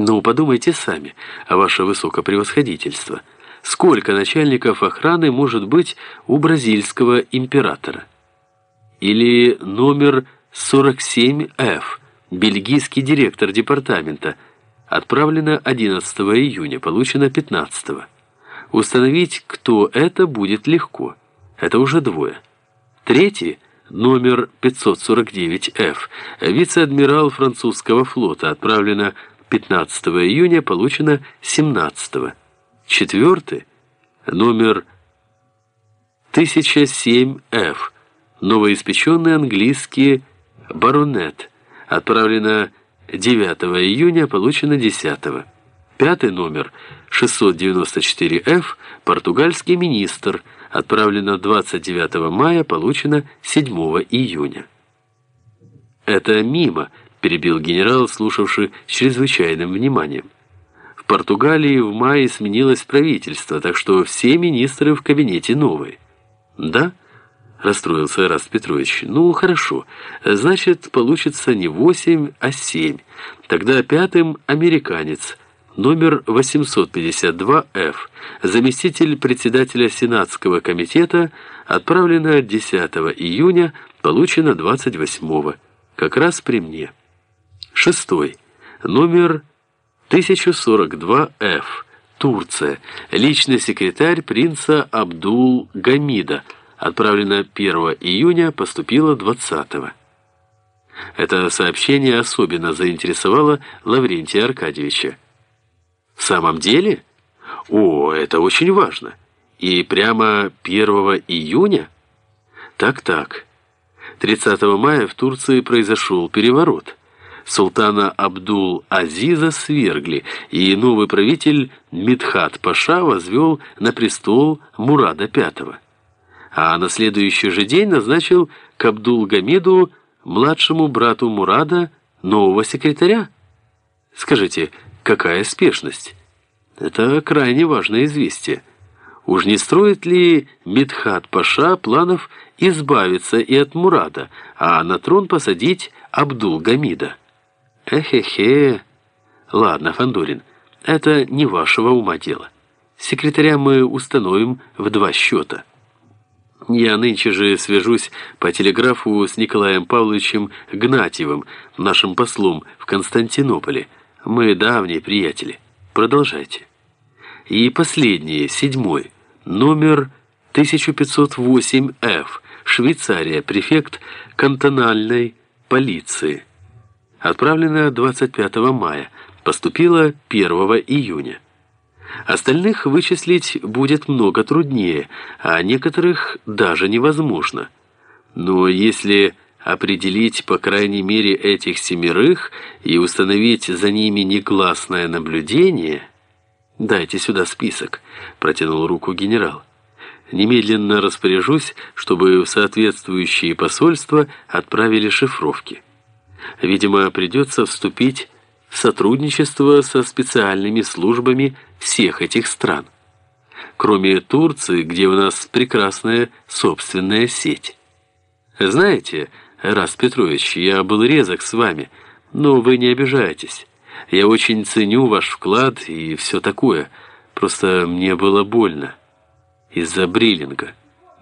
Ну, подумайте сами, ваше высокопревосходительство. Сколько начальников охраны может быть у бразильского императора? Или номер 47F, бельгийский директор департамента, отправлено 11 июня, получено 15 -го. Установить, кто это, будет легко. Это уже двое. Третий, номер 549F, вице-адмирал французского флота, отправлено 15 июня, получено 17 -го. Четвертый, номер 1007F, новоиспеченный английский баронет, отправлено 9 июня, получено 10 -го. Пятый номер 694F, португальский министр, отправлено 29 мая, получено 7 июня. Это мимо, перебил генерал, слушавший с чрезвычайным вниманием. В Португалии в мае сменилось правительство, так что все министры в кабинете новые. Да? Расстроился Раст Петрович. Ну, хорошо. Значит, получится не восемь, а семь. Тогда пятым американец. Номер 852F. Заместитель председателя Сенатского комитета. Отправлено 10 июня, получено 28 Как раз при мне. Шестой. Номер 1042F. Турция. Личный секретарь принца Абдул-Гамида. Отправлено 1 июня, поступило 20 -го. Это сообщение особенно заинтересовало Лаврентия Аркадьевича. В самом деле? О, это очень важно. И прямо 1 июня? Так-так. 30 мая в Турции произошел переворот султана Абдул-Азиза свергли, и новый правитель Мидхат Паша возвел на престол Мурада V. А на следующий же день назначил к Абдул-Гамиду, младшему брату Мурада, нового секретаря. Скажите, какая спешность? Это крайне важное известие. Уж не строит ли Мидхат Паша планов избавиться и от Мурада, а на трон посадить Абдул-Гамида? Эхе-хе. Ладно, Фандорин, это не вашего ума дело. Секретаря мы установим в два счета. Я нынче же свяжусь по телеграфу с Николаем Павловичем Гнатьевым, нашим послом в Константинополе. Мы давние приятели. Продолжайте. И последний, седьмой, номер 1508F, Швейцария, префект кантональной полиции. Отправлено 25 мая, поступило 1 июня. Остальных вычислить будет много труднее, а некоторых даже невозможно. Но если определить по крайней мере этих семерых и установить за ними негласное наблюдение... «Дайте сюда список», — протянул руку генерал. «Немедленно распоряжусь, чтобы в соответствующие посольства отправили шифровки». Видимо, придется вступить в сотрудничество со специальными службами всех этих стран. Кроме Турции, где у нас прекрасная собственная сеть. Знаете, Рас Петрович, я был резок с вами, но вы не обижайтесь. Я очень ценю ваш вклад и все такое. Просто мне было больно. Из-за бриллинга.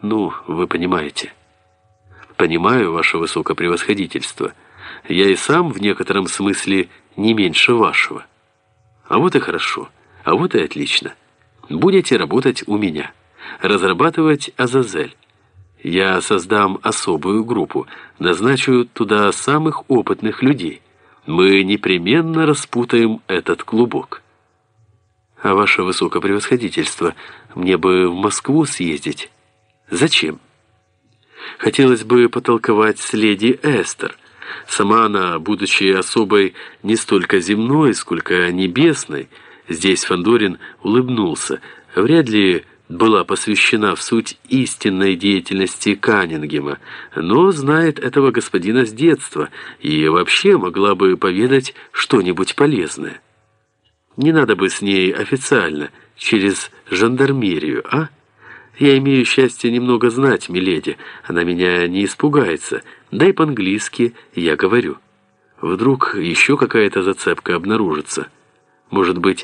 Ну, вы понимаете. Понимаю ваше высокопревосходительство. Я и сам в некотором смысле не меньше вашего. А вот и хорошо, а вот и отлично. Будете работать у меня, разрабатывать Азазель. Я создам особую группу, назначу туда самых опытных людей. Мы непременно распутаем этот клубок. А ваше высокопревосходительство, мне бы в Москву съездить. Зачем? Хотелось бы потолковать с леди Эстер – Сама она, будучи особой не столько земной, сколько небесной, здесь Фандорин улыбнулся, вряд ли была посвящена в суть истинной деятельности Каннингема, но знает этого господина с детства и вообще могла бы поведать что-нибудь полезное. Не надо бы с ней официально, через жандармерию, а? Я имею счастье немного знать, миледи. Она меня не испугается. Да и по-английски я говорю. Вдруг еще какая-то зацепка обнаружится. Может быть,